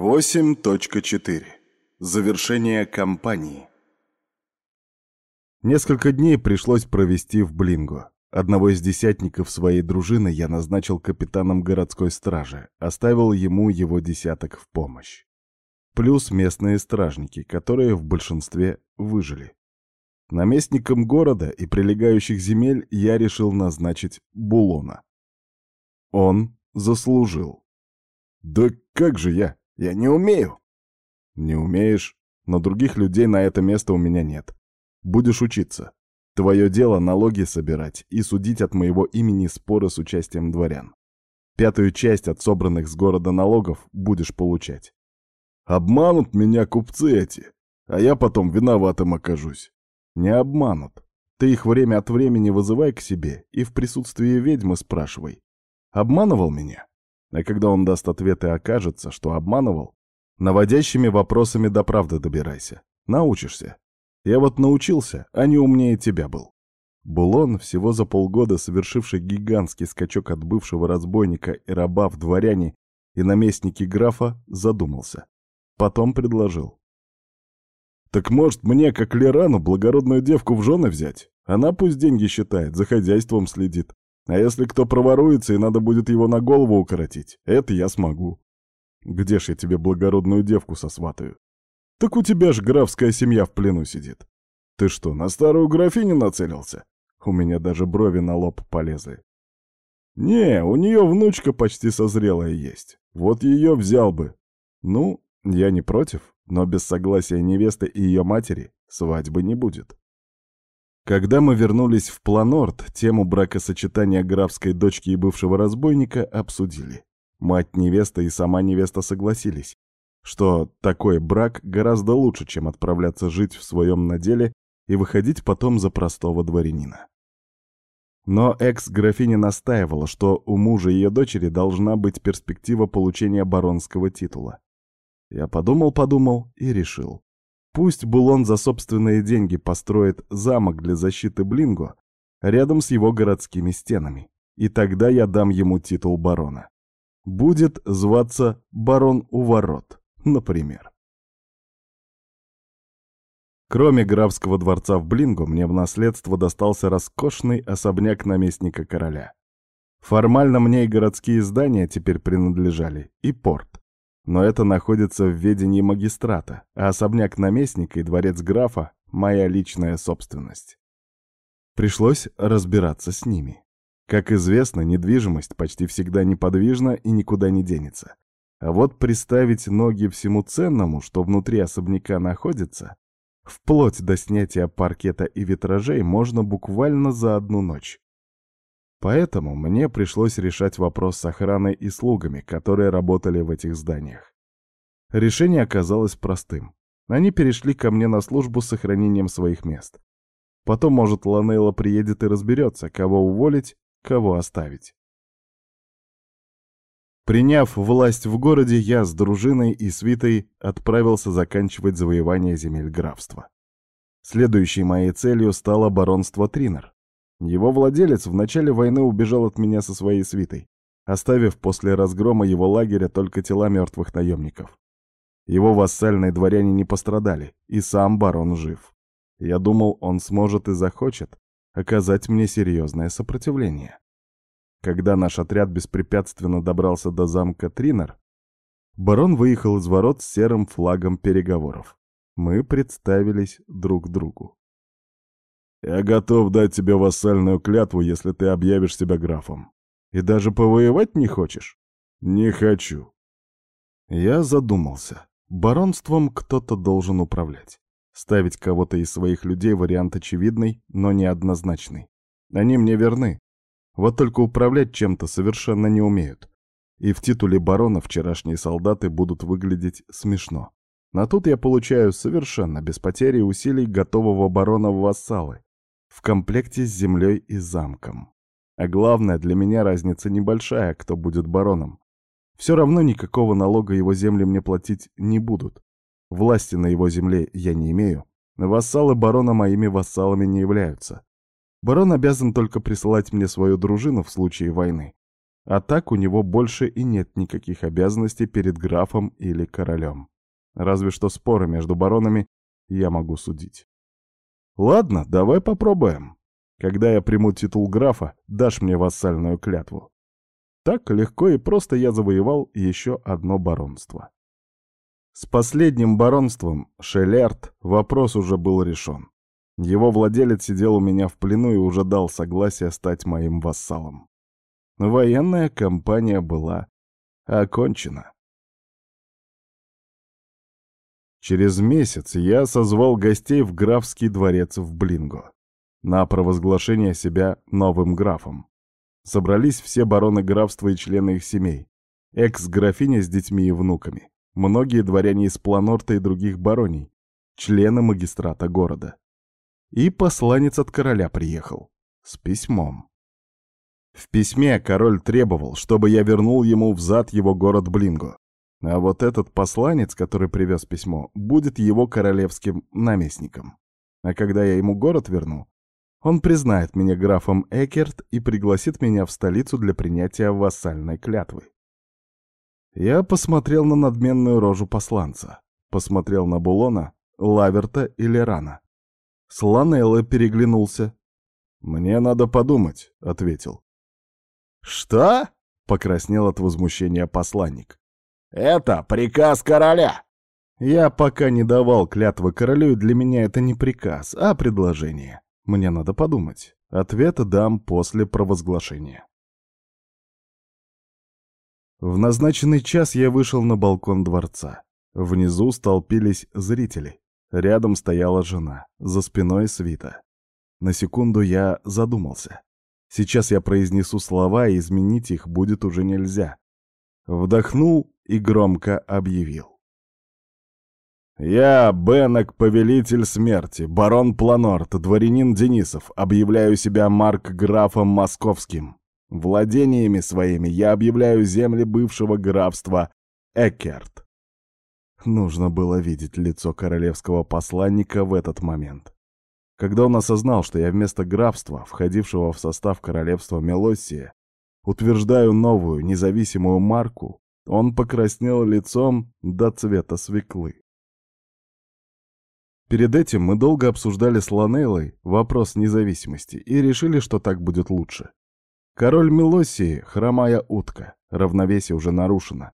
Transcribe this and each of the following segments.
8.4. Завершение кампании. Несколько дней пришлось провести в Блинго. Одного из десятников своей дружины я назначил капитаном городской стражи, оставил ему его десяток в помощь. Плюс местные стражники, которые в большинстве выжили. Наместником города и прилегающих земель я решил назначить Булона. Он заслужил. Да как же я? Я не умею. Не умеешь, но других людей на это место у меня нет. Будешь учиться. Твое дело налоги собирать и судить от моего имени споры с участием дворян. Пятую часть от собранных с города налогов будешь получать. Обманут меня купцы эти, а я потом виноватым окажусь. Не обманут. Ты их время от времени вызывай к себе и в присутствии ведьмы спрашивай. Обманывал меня? А когда он даст ответ и окажется, что обманывал, наводящими вопросами до правды добирайся. Научишься. Я вот научился, а не умнее тебя был. Булон, всего за полгода совершивший гигантский скачок от бывшего разбойника и раба в дворяне и наместники графа, задумался. Потом предложил. «Так может мне, как Лерану, благородную девку в жены взять? Она пусть деньги считает, за хозяйством следит. А если кто проворуется и надо будет его на голову укоротить, это я смогу. Где ж я тебе благородную девку сосватаю? Так у тебя ж графская семья в плену сидит. Ты что, на старую графиню нацелился? У меня даже брови на лоб полезли. Не, у нее внучка почти созрелая есть. Вот ее взял бы. Ну, я не против, но без согласия невесты и ее матери свадьбы не будет. Когда мы вернулись в Планорд, тему бракосочетания графской дочки и бывшего разбойника обсудили. Мать невеста и сама невеста согласились, что такой брак гораздо лучше, чем отправляться жить в своем наделе и выходить потом за простого дворянина. Но экс-графиня настаивала, что у мужа ее дочери должна быть перспектива получения баронского титула. Я подумал-подумал и решил. Пусть Булон за собственные деньги построит замок для защиты Блинго рядом с его городскими стенами, и тогда я дам ему титул барона. Будет зваться барон у ворот, например. Кроме графского дворца в Блинго, мне в наследство достался роскошный особняк наместника короля. Формально мне и городские здания теперь принадлежали, и порт. Но это находится в ведении магистрата, а особняк наместника и дворец графа — моя личная собственность. Пришлось разбираться с ними. Как известно, недвижимость почти всегда неподвижна и никуда не денется. А вот приставить ноги всему ценному, что внутри особняка находится, вплоть до снятия паркета и витражей, можно буквально за одну ночь. Поэтому мне пришлось решать вопрос с охраной и слугами, которые работали в этих зданиях. Решение оказалось простым. Они перешли ко мне на службу с сохранением своих мест. Потом, может, Ланейла приедет и разберется, кого уволить, кого оставить. Приняв власть в городе, я с дружиной и свитой отправился заканчивать завоевание земель графства. Следующей моей целью стало баронство Тринер. Его владелец в начале войны убежал от меня со своей свитой, оставив после разгрома его лагеря только тела мертвых наемников. Его вассальные дворяне не пострадали, и сам барон жив. Я думал, он сможет и захочет оказать мне серьезное сопротивление. Когда наш отряд беспрепятственно добрался до замка Тринер, барон выехал из ворот с серым флагом переговоров. Мы представились друг другу. Я готов дать тебе вассальную клятву, если ты объявишь себя графом. И даже повоевать не хочешь? Не хочу. Я задумался. Баронством кто-то должен управлять. Ставить кого-то из своих людей вариант очевидный, но неоднозначный. Они мне верны. Вот только управлять чем-то совершенно не умеют. И в титуле барона вчерашние солдаты будут выглядеть смешно. А тут я получаю совершенно без потери усилий готового барона в вассалы в комплекте с землей и замком. А главное, для меня разница небольшая, кто будет бароном. Все равно никакого налога его земли мне платить не будут. Власти на его земле я не имею. Вассалы барона моими вассалами не являются. Барон обязан только присылать мне свою дружину в случае войны. А так у него больше и нет никаких обязанностей перед графом или королем. Разве что споры между баронами я могу судить. Ладно, давай попробуем. Когда я приму титул графа, дашь мне вассальную клятву. Так легко и просто я завоевал еще одно баронство. С последним баронством, Шелерт, вопрос уже был решен. Его владелец сидел у меня в плену и уже дал согласие стать моим вассалом. Военная кампания была окончена. Через месяц я созвал гостей в графский дворец в Блинго на провозглашение себя новым графом. Собрались все бароны графства и члены их семей, экс-графиня с детьми и внуками, многие дворяне из Планорта и других бароний, члены магистрата города. И посланец от короля приехал с письмом. В письме король требовал, чтобы я вернул ему взад его город Блинго, а вот этот посланец, который привез письмо, будет его королевским наместником. А когда я ему город верну, он признает меня графом Экерт и пригласит меня в столицу для принятия вассальной клятвы. Я посмотрел на надменную рожу посланца, посмотрел на Булона, Лаверта и Лерана. С Ланелло переглянулся. «Мне надо подумать», — ответил. «Что?» — покраснел от возмущения посланник. Это приказ короля!» Я пока не давал клятвы королю, и для меня это не приказ, а предложение. Мне надо подумать. Ответ дам после провозглашения. В назначенный час я вышел на балкон дворца. Внизу столпились зрители. Рядом стояла жена, за спиной свита. На секунду я задумался. Сейчас я произнесу слова, и изменить их будет уже нельзя. Вдохнул и громко объявил. «Я, Бенок, повелитель смерти, барон Планорт, дворянин Денисов, объявляю себя марк-графом московским. Владениями своими я объявляю земли бывшего графства Экерт». Нужно было видеть лицо королевского посланника в этот момент. Когда он осознал, что я вместо графства, входившего в состав королевства Мелоссия, утверждаю новую независимую марку, он покраснел лицом до цвета свеклы. Перед этим мы долго обсуждали с Ланейлой вопрос независимости и решили, что так будет лучше. Король Мелосии — хромая утка, равновесие уже нарушено.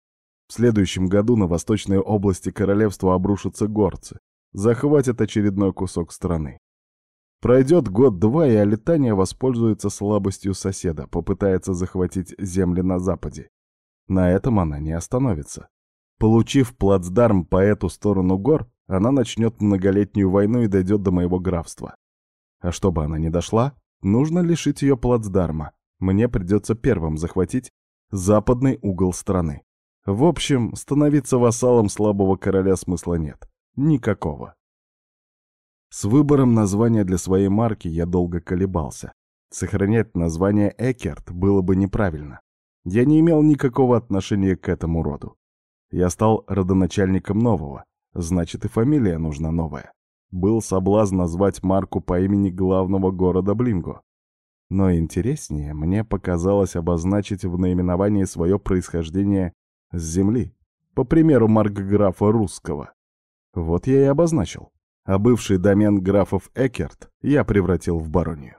В следующем году на восточные области королевства обрушатся горцы, захватят очередной кусок страны. Пройдет год-два, и Алитания воспользуется слабостью соседа, попытается захватить земли на западе. На этом она не остановится. Получив плацдарм по эту сторону гор, она начнет многолетнюю войну и дойдет до моего графства. А чтобы она не дошла, нужно лишить ее плацдарма. Мне придется первым захватить западный угол страны. В общем, становиться вассалом слабого короля смысла нет. Никакого. С выбором названия для своей марки я долго колебался. Сохранять название Экерт было бы неправильно. Я не имел никакого отношения к этому роду. Я стал родоначальником нового, значит и фамилия нужна новая. Был соблазн назвать марку по имени главного города Блинго. Но интереснее мне показалось обозначить в наименовании свое происхождение с земли, по примеру маркграфа русского. Вот я и обозначил. А бывший домен графов Экерт я превратил в баронию.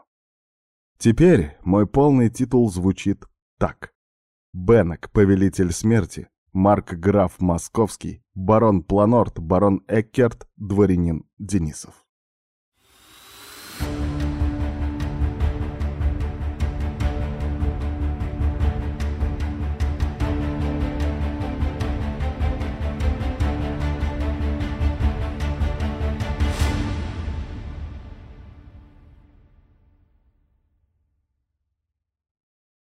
Теперь мой полный титул звучит так. Беннек, повелитель смерти, Марк Граф Московский, барон Планорт, барон Эккерт, дворянин Денисов.